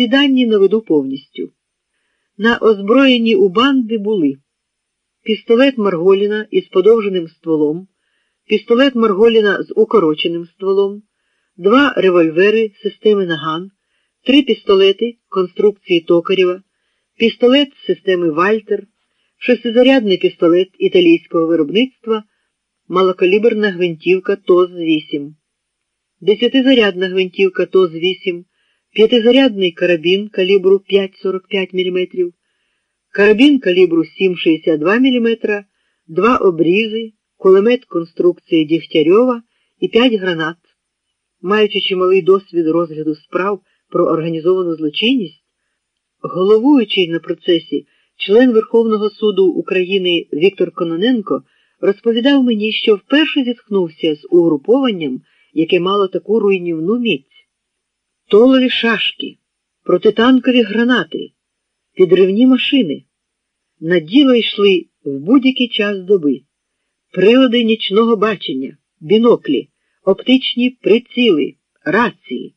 Ці дані наведу повністю. На озброєнні у банди були пістолет Марголіна із подовженим стволом, пістолет Марголіна з укороченим стволом, два револьвери системи Наган, три пістолети конструкції Токарєва, пістолет системи Вальтер, шестизарядний пістолет італійського виробництва, малокаліберна гвинтівка ТОЗ-8, десятизарядна гвинтівка ТОЗ-8, п'ятизарядний карабін калібру 5,45 мм, карабін калібру 7,62 мм, два обрізи, кулемет конструкції Дігтярьова і п'ять гранат. Маючи чималий досвід розгляду справ про організовану злочинність, головуючий на процесі член Верховного суду України Віктор Кононенко розповідав мені, що вперше зіткнувся з угрупованням, яке мало таку руйнівну міць. Толові шашки, протитанкові гранати, підривні машини. На діло йшли в будь-який час доби, прилади нічного бачення, біноклі, оптичні приціли, рації,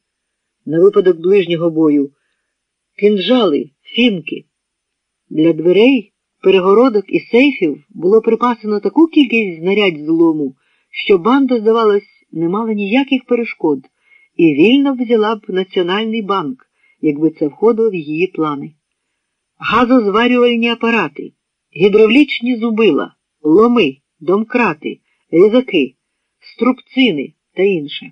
на випадок ближнього бою, кинжали, фінки. Для дверей, перегородок і сейфів було припасено таку кількість знарядь злому, що банда, здавалось, не мала ніяких перешкод і вільно взяла б Національний банк, якби це входило в її плани. Газозварювальні апарати, гідравлічні зубила, ломи, домкрати, різаки, струбцини та інше.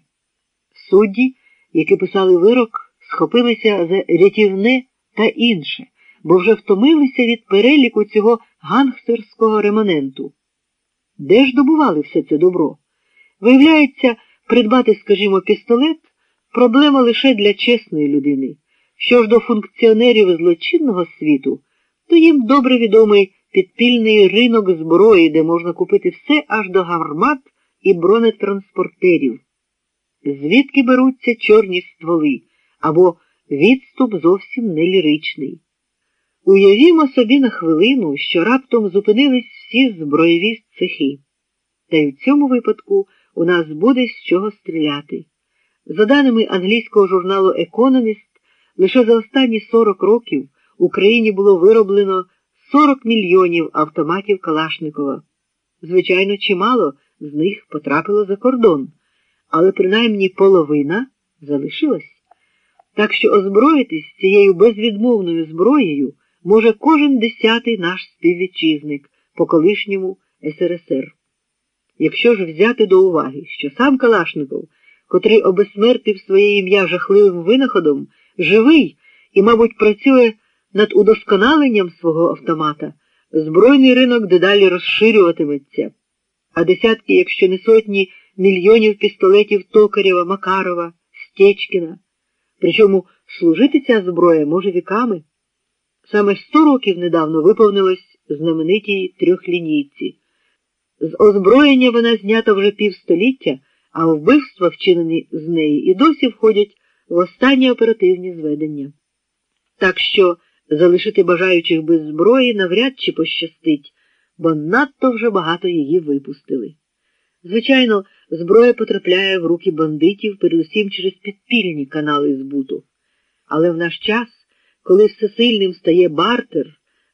Судді, які писали вирок, схопилися за рятівне та інше, бо вже втомилися від переліку цього гангстерського реманенту. Де ж добували все це добро? Виявляється, придбати, скажімо, пістолет проблема лише для чесної людини. Що ж до функціонерів злочинного світу, то їм добре відомий підпільний ринок зброї, де можна купити все аж до гармат і бронетранспортерів. Звідки беруться чорні стволи або відступ зовсім не ліричний. Уявімо собі на хвилину, що раптом зупинились всі зброєві цехи. Та й в цьому випадку у нас буде з чого стріляти. За даними англійського журналу Економіст, лише за останні 40 років в Україні було вироблено 40 мільйонів автоматів Калашникова. Звичайно, чимало з них потрапило за кордон, але принаймні половина залишилась. Так що озброїтись цією безвідмовною зброєю може кожен десятий наш співвітчизник по колишньому СРСР. Якщо ж взяти до уваги, що сам Калашников, котрий обесмертив своє ім'я жахливим винаходом, живий і, мабуть, працює над удосконаленням свого автомата, збройний ринок дедалі розширюватиметься, а десятки, якщо не сотні, мільйонів пістолетів Токарєва, Макарова, Стечкіна. Причому служити ця зброя може віками. Саме сто років недавно виповнилось знаменитій трьохлінійці. З озброєння вона знята вже півстоліття, а вбивства, вчинені з неї, і досі входять в останні оперативні зведення. Так що залишити бажаючих без зброї навряд чи пощастить, бо надто вже багато її випустили. Звичайно, зброя потрапляє в руки бандитів передусім через підпільні канали збуту. Але в наш час, коли всесильним стає бартер,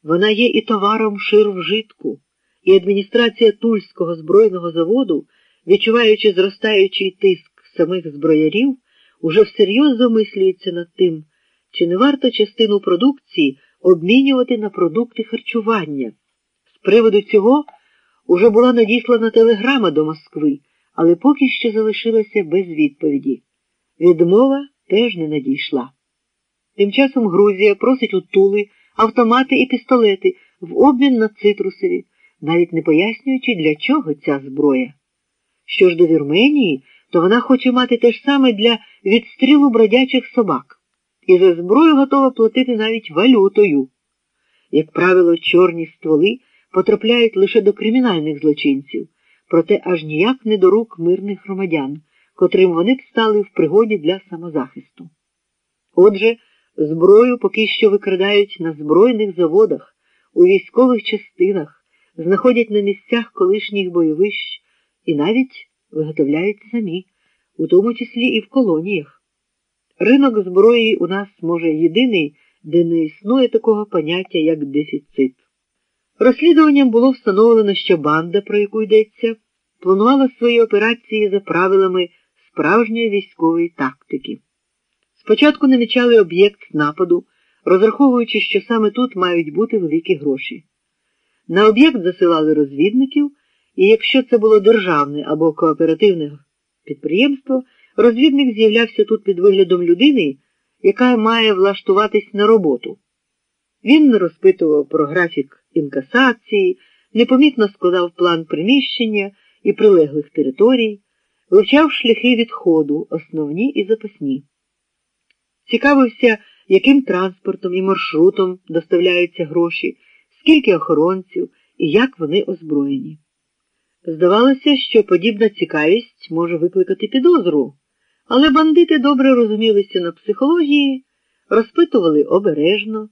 вона є і товаром шир вжитку, і адміністрація Тульського збройного заводу, відчуваючи зростаючий тиск самих зброярів, уже всерйоз замислюється над тим, чи не варто частину продукції обмінювати на продукти харчування. З приводу цього уже була надіслана телеграма до Москви, але поки що залишилася без відповіді. Відмова теж не надійшла. Тим часом Грузія просить у Тули автомати і пістолети в обмін на цитрусові, навіть не пояснюючи, для чого ця зброя. Що ж до Вірменії, то вона хоче мати те ж саме для відстрілу бродячих собак, і за зброю готова платити навіть валютою. Як правило, чорні стволи потрапляють лише до кримінальних злочинців, проте аж ніяк не до рук мирних громадян, котрим вони б стали в пригоді для самозахисту. Отже, зброю поки що викрадають на збройних заводах, у військових частинах, знаходять на місцях колишніх бойовищ і навіть виготовляють самі, у тому числі і в колоніях. Ринок зброї у нас, може, єдиний, де не існує такого поняття, як дефіцит. Розслідуванням було встановлено, що банда, про яку йдеться, планувала свої операції за правилами справжньої військової тактики. Спочатку намічали об'єкт нападу, розраховуючи, що саме тут мають бути великі гроші. На об'єкт засилали розвідників, і якщо це було державне або кооперативне підприємство, розвідник з'являвся тут під виглядом людини, яка має влаштуватись на роботу. Він розпитував про графік інкасації, непомітно складав план приміщення і прилеглих територій, вивчав шляхи відходу, основні і запасні. Цікавився, яким транспортом і маршрутом доставляються гроші, скільки охоронців і як вони озброєні. Здавалося, що подібна цікавість може викликати підозру, але бандити добре розумілися на психології, розпитували обережно.